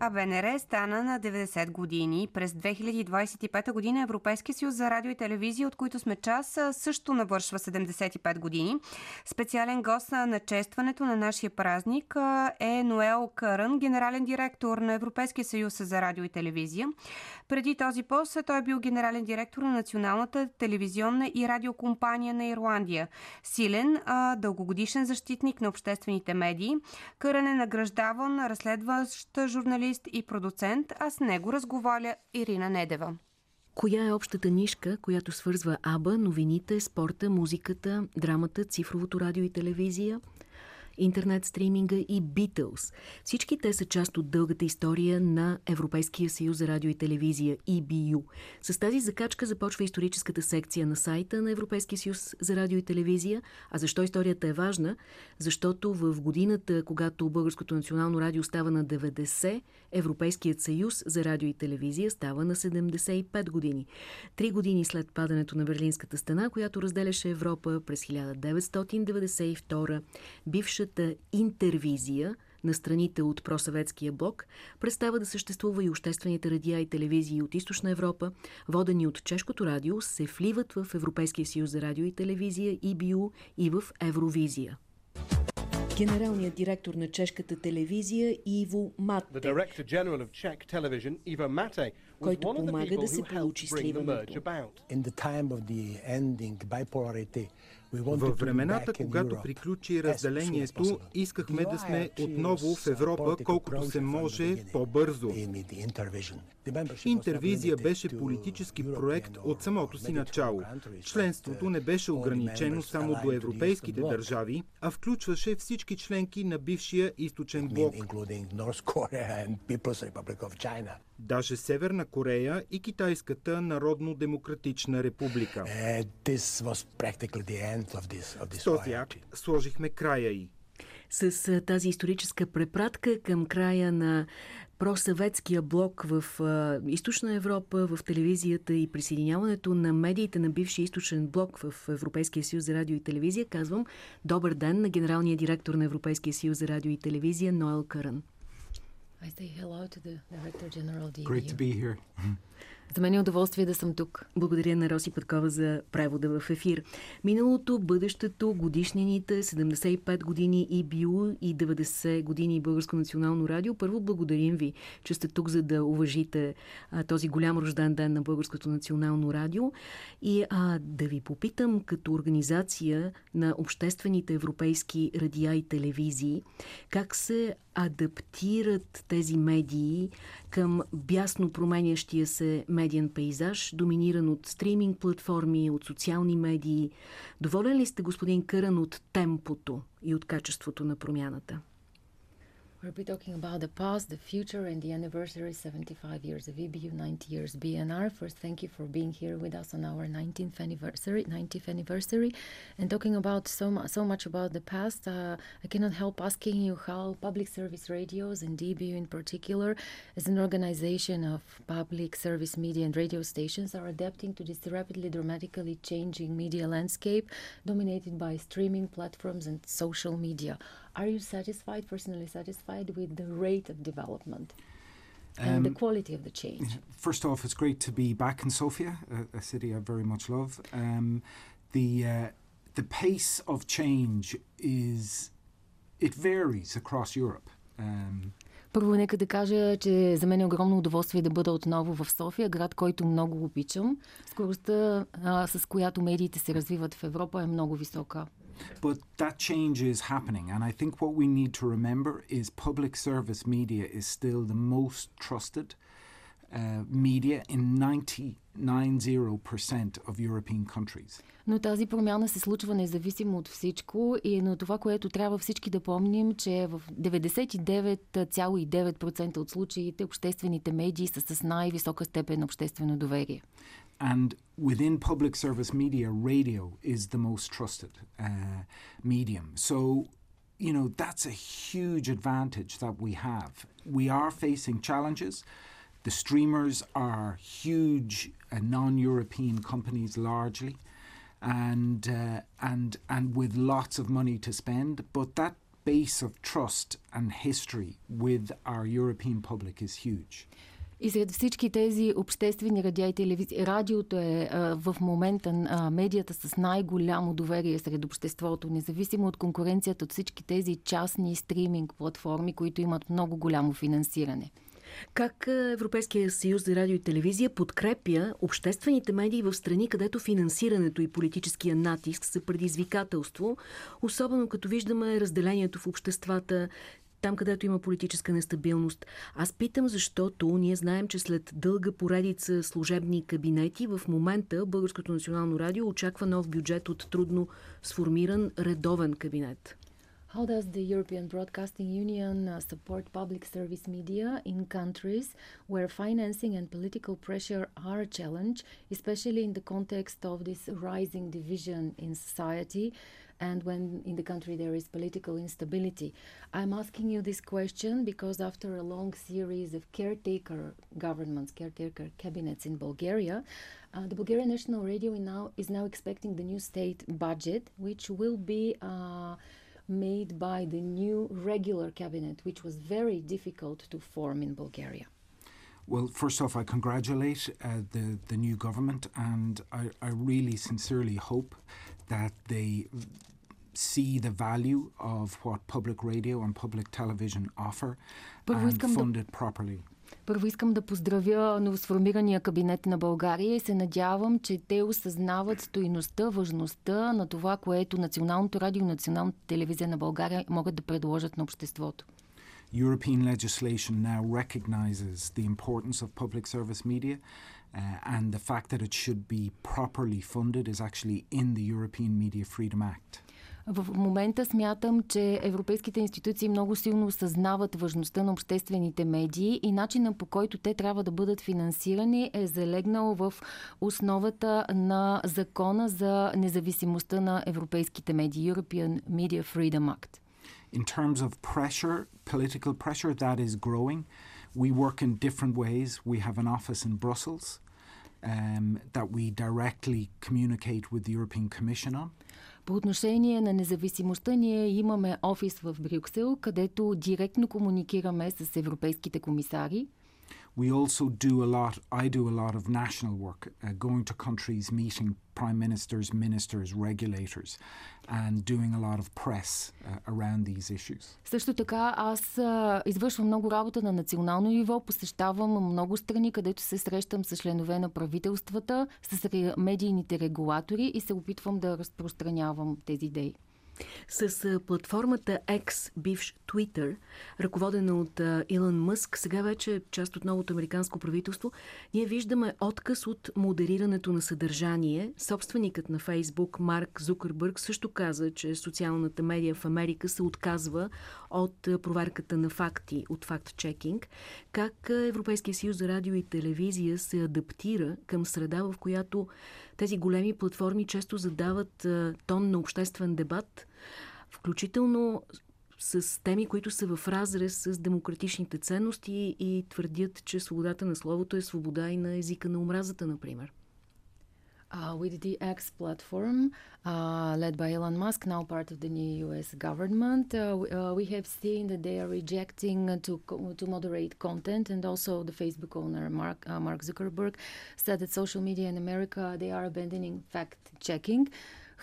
А БНР стана на 90 години. През 2025 година Европейския съюз за радио и телевизия, от които сме част, също навършва 75 години. Специален гост на честването на нашия празник е Ноел Кърън, генерален директор на Европейския съюз за радио и телевизия. Преди този пост той е бил генерален директор на Националната телевизионна и радиокомпания на Ирландия. Силен, дългогодишен защитник на обществените медии. Кърън е награждаван разследващ журналист и продуцент, а с него разговаря Ирина Недева. Коя е общата нишка, която свързва АБА, новините, спорта, музиката, драмата, цифровото радио и телевизия – интернет стриминга и Beatles. Всички те са част от дългата история на Европейския съюз за радио и телевизия EBU. С тази закачка започва историческата секция на сайта на Европейския съюз за радио и телевизия. А защо историята е важна? Защото в годината, когато Българското национално радио става на 90, Европейският съюз за радио и телевизия става на 75 години. Три години след падането на Берлинската стена, която разделяше Европа през 1992, бившата Първата интервизия на страните от просъветския блок представа да съществува и обществените радиа и телевизии от Източна Европа, водени от Чешкото радио, се вливат в Европейския съюз за радио и телевизия, ИБИУ и в Евровизия. Генералният директор на чешката телевизия Иво Матте, който помага да се получи сливането. Във времената, когато приключи разделението, искахме да сме отново в Европа колкото се може по-бързо. Интервизия беше политически проект от самото си начало. Членството не беше ограничено само до европейските държави, а включваше всички членки на бившия източен блок. Даже Северна Корея и Китайската народно-демократична република. С този акт сложихме края и. С тази историческа препратка към края на просъветския блок в а, Източна Европа, в телевизията и присъединяването на медиите на бившия източен блок в Европейския съюз за радио и телевизия, казвам добър ден на генералния директор на Европейския съюз за радио и телевизия Ноел Каран. I say hello to the Director General DBU. Great to be here. За мен е удоволствие да съм тук. Благодаря на Роси Пъткова за превода в ефир. Миналото, бъдещето, годишнините, 75 години и БИУ и 90 години Българско национално радио. Първо благодарим ви, че сте тук, за да уважите а, този голям рожден ден на Българското национално радио. И а, да ви попитам, като организация на обществените европейски радиа и телевизии, как се адаптират тези медии към бясно променящия се медиен пейзаж, доминиран от стриминг платформи, от социални медии. Доволен ли сте, господин Кърън, от темпото и от качеството на промяната? We'll be talking about the past, the future, and the anniversary 75 years of EBU, 90 years BNR. First, thank you for being here with us on our 19th anniversary, 90th anniversary, and talking about so, so much about the past. Uh, I cannot help asking you how public service radios and EBU in particular, as an organization of public service media and radio stations, are adapting to this rapidly, dramatically changing media landscape dominated by streaming platforms and social media. Are you satisfied, personally satisfied with the rate of development? and um, the quality of the change. First off, it's great to be back in Sofia, a, a city I very much love. Um, the uh, the pace of change is it varies across Europe. Um, Първо, нека да кажа, че за мен е огромно удоволствие да бъда отново в София, град, който много обичам. Скоростта, а, с която медиите се развиват в Европа е много висока. But that change is happening. And I think what we need to remember is public service media is still the most trusted media in 90 90% of European countries. Но тази промяна се случва независимо от всичко и на това, което трябва всички да помним, че в 99,9% от случаите обществените медии са с най-висока степен на обществено доверие. And within public service media, radio is the most trusted uh, medium. So, you know, that's a huge advantage that we have. We are facing challenges. The streamers are huge uh, non-European companies largely, and uh, and and with lots of money to spend. But that base of trust and history with our European public is huge. И сред всички тези обществени радиа и телевизии, радиото е а, в момента а, медията с най-голямо доверие сред обществото, независимо от конкуренцията от всички тези частни стриминг платформи, които имат много голямо финансиране. Как Европейския съюз за радио и телевизия подкрепя обществените медии в страни, където финансирането и политическия натиск са предизвикателство, особено като виждаме разделението в обществата, там, където има политическа нестабилност. Аз питам, защото ние знаем, че след дълга поредица служебни кабинети, в момента Българското национално радио очаква нов бюджет от трудно сформиран редовен кабинет. How does the European Broadcasting Union uh, support public service media in countries where financing and political pressure are a challenge, especially in the context of this rising division in society? and when in the country there is political instability. I'm asking you this question because after a long series of caretaker governments, caretaker cabinets in Bulgaria, uh, the Bulgarian National Radio now is now expecting the new state budget, which will be uh, made by the new regular cabinet, which was very difficult to form in Bulgaria? Well, first off, I congratulate uh, the, the new government, and I, I really sincerely hope that they see the value of what public radio and public television offer but and fund it properly. Първо искам да поздравя новосформирания кабинет на България и се надявам, че те осъзнават стоиността, важността на това, което Националното радио и Националната телевизия на България могат да предложат на обществото. European legislation now recognizes the importance of public service media, uh, and the fact that it should be properly funded is actually in the European Media Freedom Act. В момента смятам, че европейските институции много силно осъзнават важността на обществените медии и начинът по който те трябва да бъдат финансирани е залегнал в основата на закона за независимостта на европейските медии, European Media Freedom Act. In terms of pressure, political pressure, that is growing. We work in different ways. We have an office in Brussels um, that we directly communicate with the European Commission on. По отношение на независимостта, ние имаме офис в Брюксел, където директно комуникираме с европейските комисари. We also do a lot, I do a lot of national work, uh, going to countries, meeting prime ministers, ministers, regulators, and doing a lot of press uh, around these issues. Също така аз а, извършвам много работа на национално ниво, посещавам много страни, където се срещам с членове на правителствата, с ре- медийните регулатори и се опитвам да разпространявам тези идеи. С платформата X, бивш Twitter, ръководена от Илон Мъск, сега вече част от новото американско правителство, ние виждаме отказ от модерирането на съдържание. Собственикът на Фейсбук, Марк Зукърбърг, също каза, че социалната медия в Америка се отказва от проверката на факти, от факт-чекинг. Как Европейския съюз за радио и телевизия се адаптира към среда, в която тези големи платформи често задават тон на обществен дебат, включително с теми, които са в разрез с демократичните ценности и твърдят, че свободата на словото е свобода и на езика на омразата, например. Uh, with the X platform, uh, led by Elon Musk, now part of the new US government, uh, uh, we have seen that they are rejecting to to moderate content, and also the Facebook owner Mark uh, Mark Zuckerberg said that social media in America they are abandoning fact checking.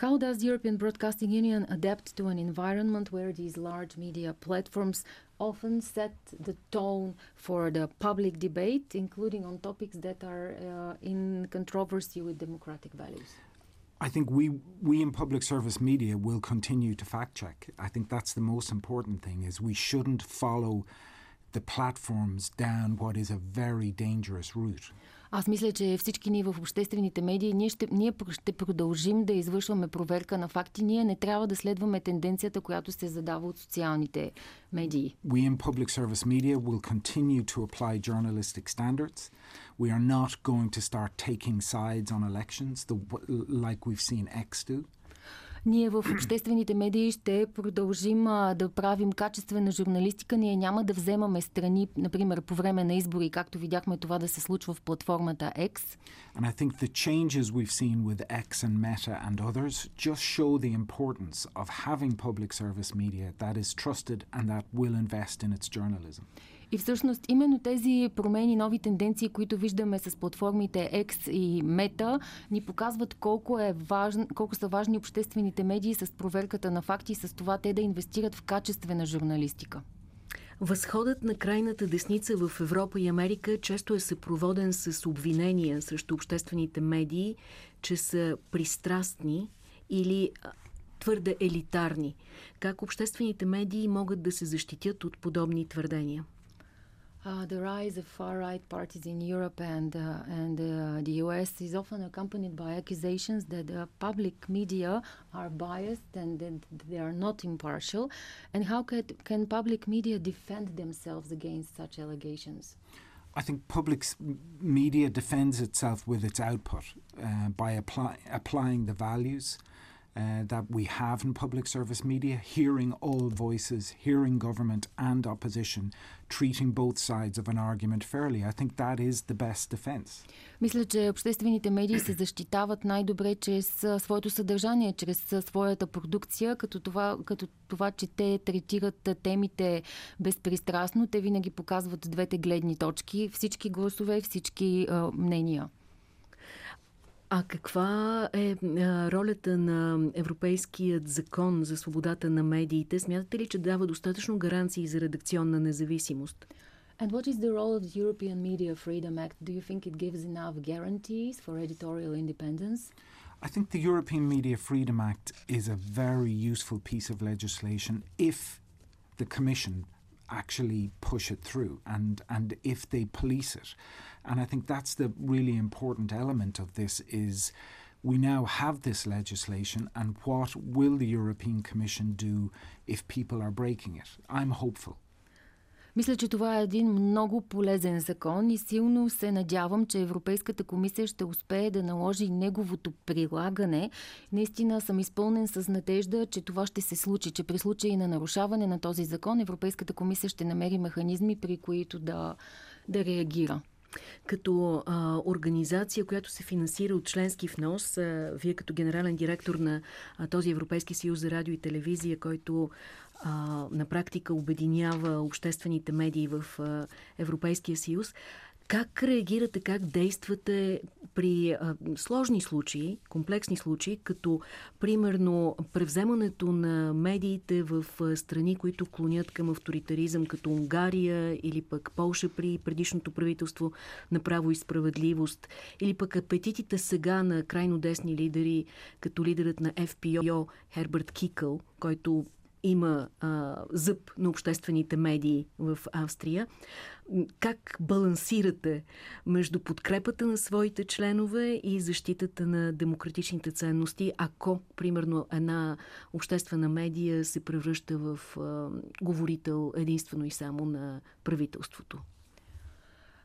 How does the European Broadcasting Union adapt to an environment where these large media platforms often set the tone for the public debate, including on topics that are uh, in controversy with democratic values? I think we we in public service media will continue to fact check. I think that's the most important thing is we shouldn't follow the platforms down what is a very dangerous route. Аз мисля, че всички ние в обществените медии, ние ще, ние ще продължим да извършваме проверка на факти. Ние не трябва да следваме тенденцията, която се задава от социалните медии. We in public service media will continue to apply journalistic standards. We are not going to start taking sides on elections the, like we've seen X do. Ние в обществените медии ще продължим а, да правим качествена журналистика. Ние няма да вземаме страни, например, по време на избори, както видяхме това да се случва в платформата X. And I think the changes we've seen with X and Meta and others just show the importance of having public service media that is trusted and that will invest in its journalism. И всъщност именно тези промени, нови тенденции, които виждаме с платформите X и Meta, ни показват колко, е важн, колко са важни обществените медии с проверката на факти и с това те да инвестират в качествена журналистика. Възходът на крайната десница в Европа и Америка често е съпроводен с обвинения срещу обществените медии, че са пристрастни или твърде елитарни. Как обществените медии могат да се защитят от подобни твърдения? Uh, the rise of far-right parties in Europe and uh, and uh, the US is often accompanied by accusations that the public media are biased and that they are not impartial. And how can, can public media defend themselves against such allegations? I think public media defends itself with its output uh, by apply, applying the values uh, that we have in public service media, hearing all voices, hearing government and opposition, treating both sides of an argument fairly. I think that is the best defense. Мисля, че обществените медии се защитават най-добре чрез своето съдържание, чрез своята продукция, като това, като това, че те третират темите безпристрастно. Те винаги показват двете гледни точки, всички гласове, всички а, мнения. А каква е ролята на Европейският закон за свободата на медиите? Смятате ли, че дава достатъчно гаранции за редакционна независимост? And what is the role of the European Media Freedom Act? Do you think it gives enough guarantees for editorial independence? I think the European Media Freedom Act is a very useful piece of legislation if the Commission actually push it through and, and if they police it. And I think that's the really important element of this is we now have this legislation and what will the European Commission do if people are breaking it? I'm hopeful. Мисля, че това е един много полезен закон и силно се надявам, че Европейската комисия ще успее да наложи неговото прилагане. Наистина съм изпълнен с надежда, че това ще се случи, че при случай на нарушаване на този закон Европейската комисия ще намери механизми, при които да, да реагира. Като а, организация, която се финансира от членски внос, а, вие като генерален директор на а, този Европейски съюз за радио и телевизия, който а, на практика обединява обществените медии в а, Европейския съюз. Как реагирате, как действате при а, сложни случаи, комплексни случаи, като примерно превземането на медиите в а, страни, които клонят към авторитаризъм, като Унгария или пък Полша при предишното правителство на право и справедливост, или пък апетитите сега на крайно десни лидери, като лидерът на FPO Херберт Кикъл, който има а, зъб на обществените медии в Австрия. Как балансирате между подкрепата на своите членове и защитата на демократичните ценности, ако, примерно, една обществена медия се превръща в а, говорител единствено и само на правителството?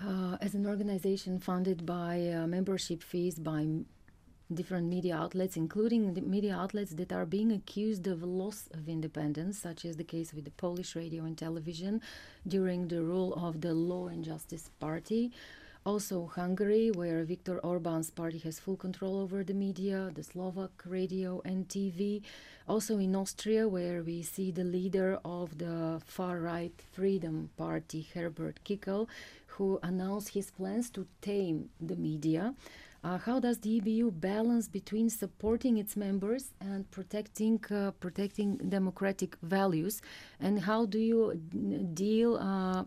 Uh, as an organization funded by uh, membership fees by different media outlets, including the media outlets that are being accused of loss of independence, such as the case with the Polish radio and television during the rule of the Law and Justice Party. Also, Hungary, where Viktor Orban's party has full control over the media, the Slovak radio and TV. Also, in Austria, where we see the leader of the far right Freedom Party, Herbert Kickel, who announced his plans to tame the media. Uh, how does the EBU balance between supporting its members and protecting uh, protecting democratic values? And how do you deal? Uh,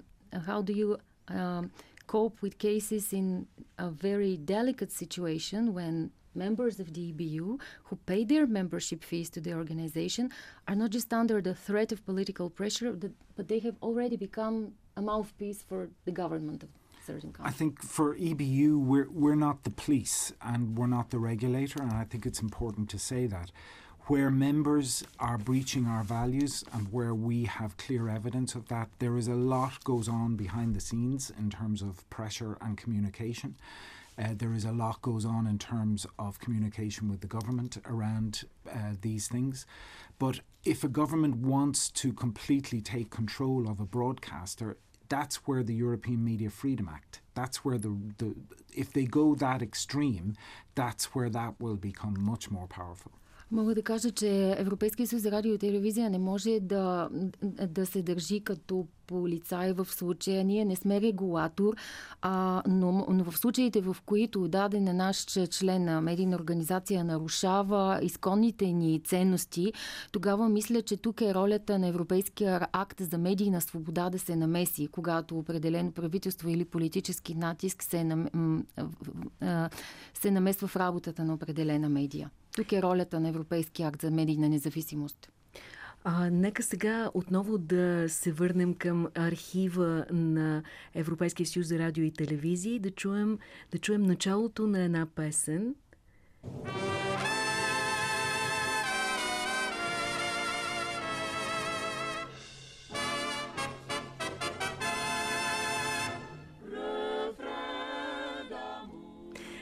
how do you um, cope with cases in a very delicate situation when members of the EBU who pay their membership fees to the organization are not just under the threat of political pressure, but they have already become a mouthpiece for the government of certain I think for EBU, we're, we're not the police and we're not the regulator, and I think it's important to say that. Where members are breaching our values and where we have clear evidence of that, there is a lot goes on behind the scenes in terms of pressure and communication. Uh, there is a lot goes on in terms of communication with the government around uh, these things. But if a government wants to completely take control of a broadcaster, that's where the European Media Freedom Act, that's where the, the if they go that extreme, that's where that will become much more powerful. Мога да кажа, че Европейския съюз за радио и телевизия не може да, да се държи като полицай в случая. Ние не сме регулатор, а, но, но в случаите, в които даден наш член на медийна организация нарушава изконните ни ценности, тогава мисля, че тук е ролята на Европейския акт за медийна свобода да се намеси, когато определено правителство или политически натиск се, нам... се намесва в работата на определена медия. Тук е ролята на Европейския акт за медийна независимост. А, нека сега отново да се върнем към архива на Европейския съюз за радио и телевизия и да чуем, да чуем началото на една песен.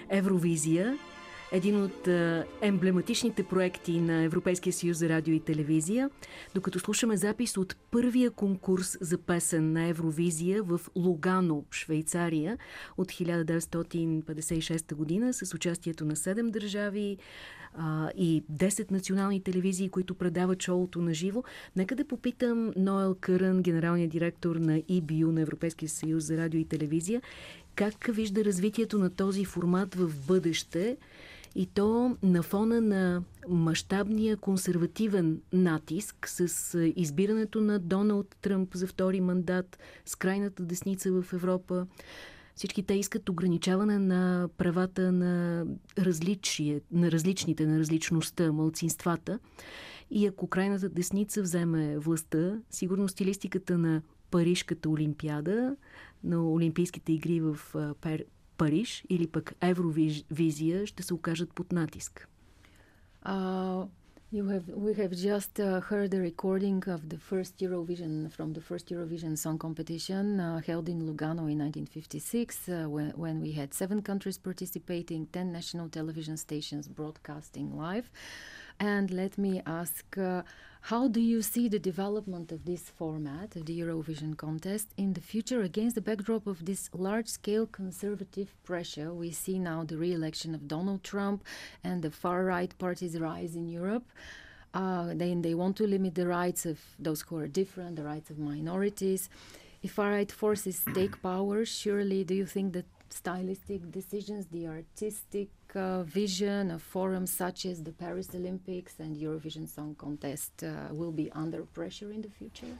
Евровизия един от емблематичните проекти на Европейския съюз за радио и телевизия, докато слушаме запис от първия конкурс за песен на Евровизия в Лугано, Швейцария от 1956 година с участието на 7 държави а, и 10 национални телевизии, които предават шоуто на живо. Нека да попитам Ноел Кърън, генералният директор на EBU на Европейския съюз за радио и телевизия, как вижда развитието на този формат в бъдеще и то на фона на мащабния консервативен натиск с избирането на Доналд Тръмп за втори мандат, с крайната десница в Европа. Всички те искат ограничаване на правата на, различие, на различните, на различността, малцинствата. И ако крайната десница вземе властта, сигурно стилистиката на Парижката олимпиада, на Олимпийските игри в Париж или пък Евровизия ще се окажат под натиск? Uh, you have, we have just uh, heard a recording of the first Eurovision from the first Eurovision song competition uh, held in Lugano in 1956 uh, when, when we had seven countries participating, 10 national television stations broadcasting live. and let me ask, uh, how do you see the development of this format, the Eurovision contest, in the future against the backdrop of this large scale conservative pressure? We see now the re election of Donald Trump and the far right parties rise in Europe. Uh, they want to limit the rights of those who are different, the rights of minorities. If far right forces take power, surely do you think that stylistic decisions, the artistic uh, vision of forums such as the Paris Olympics and Eurovision Song Contest uh, will be under pressure in the future?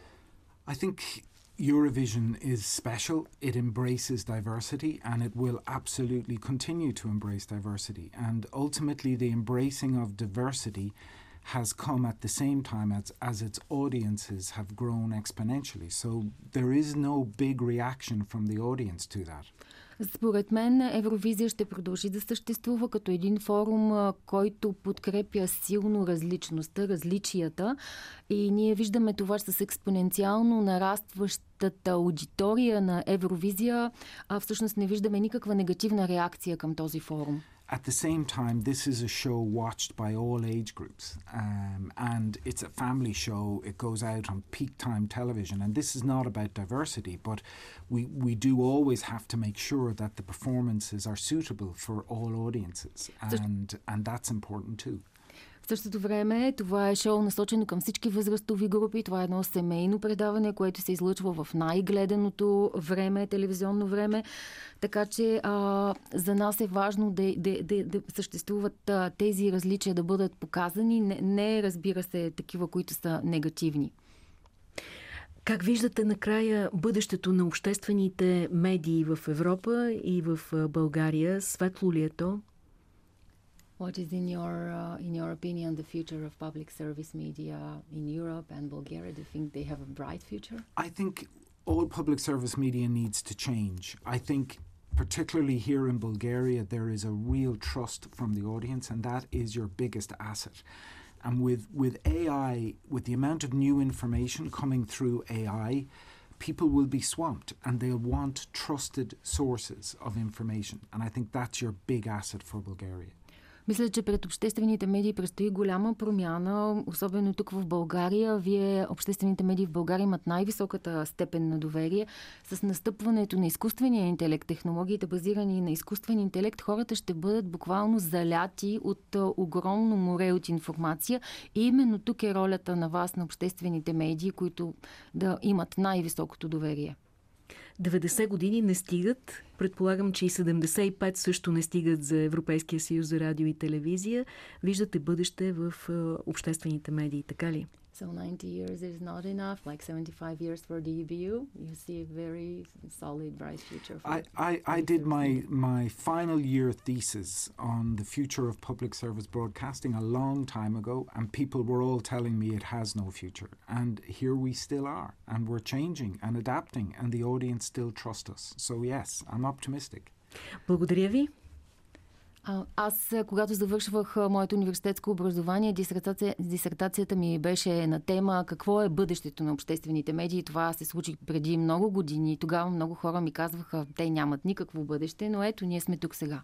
I think Eurovision is special. It embraces diversity and it will absolutely continue to embrace diversity. And ultimately, the embracing of diversity has come at the same time as, as its audiences have grown exponentially. So there is no big reaction from the audience to that. Според мен Евровизия ще продължи да съществува като един форум, който подкрепя силно различността, различията и ние виждаме това с експоненциално нарастващата аудитория на Евровизия, а всъщност не виждаме никаква негативна реакция към този форум. At the same time, this is a show watched by all age groups, um, and it's a family show. It goes out on peak time television, and this is not about diversity, but we, we do always have to make sure that the performances are suitable for all audiences, and, and that's important too. В същото време това е шоу насочено към всички възрастови групи. Това е едно семейно предаване, което се излъчва в най-гледаното време, телевизионно време. Така че а, за нас е важно да, да, да, да съществуват а, тези различия да бъдат показани. Не, не разбира се такива, които са негативни. Как виждате накрая бъдещето на обществените медии в Европа и в България? Светло ли е то? What is, in your uh, in your opinion, the future of public service media in Europe and Bulgaria? Do you think they have a bright future? I think all public service media needs to change. I think particularly here in Bulgaria, there is a real trust from the audience, and that is your biggest asset. And with, with AI, with the amount of new information coming through AI, people will be swamped and they'll want trusted sources of information. And I think that's your big asset for Bulgaria. Мисля, че пред обществените медии предстои голяма промяна, особено тук в България. Вие, обществените медии в България имат най-високата степен на доверие. С настъпването на изкуствения интелект, технологиите базирани на изкуствен интелект, хората ще бъдат буквално заляти от огромно море от информация. И именно тук е ролята на вас, на обществените медии, които да имат най-високото доверие. 90 години не стигат. Предполагам, че и 75 също не стигат за Европейския съюз за радио и телевизия. Виждате бъдеще в обществените медии, така ли? So 90 years is not enough, like 75 years for the EBU. You see a very solid, bright future. For I, I, I did my, my final year thesis on the future of public service broadcasting a long time ago, and people were all telling me it has no future. And here we still are, and we're changing and adapting, and the audience still trust us. So, yes, I'm optimistic. Благодаря ви. Аз, когато завършвах моето университетско образование, дисертация, дисертацията ми беше на тема какво е бъдещето на обществените медии. Това се случи преди много години. Тогава много хора ми казваха, те нямат никакво бъдеще, но ето, ние сме тук сега.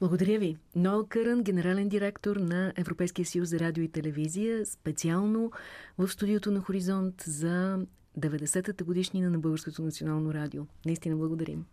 Благодаря ви. Ноел Кърън, генерален директор на Европейския съюз за радио и телевизия, специално в студиото на Хоризонт за 90-та годишнина на Българското национално радио. Наистина благодарим.